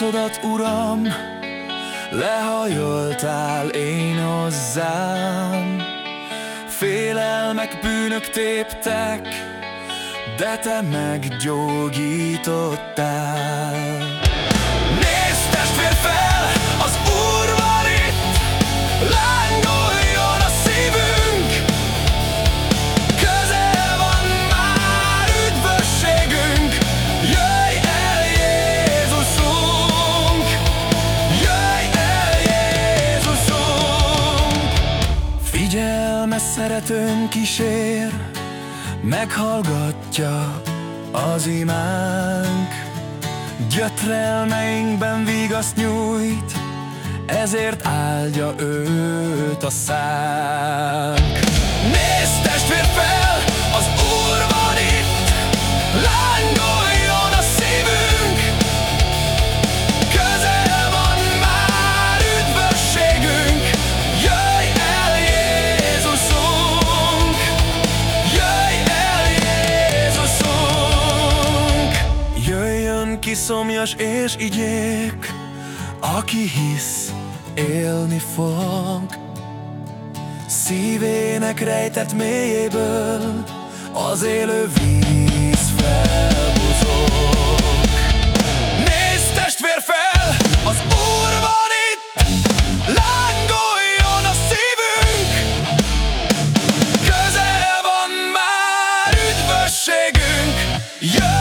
Arcodat, Uram, lehajoltál én hozzám. Félelmek, bűnök téptek, de te meggyógyítottál. Szeretőn kísér, meghallgatja az imánk. Gyötrelmeinkben vigaszt nyújt, ezért áldja őt a szánk. Nézd Senki szomjas és igyék, aki hisz, élni fog. Szívének rejtett mélyéből az élő víz felbuzog. Nézd testvér fel, az Úr van itt, lángoljon a szívünk. Közel van már üdvösségünk, jöjj!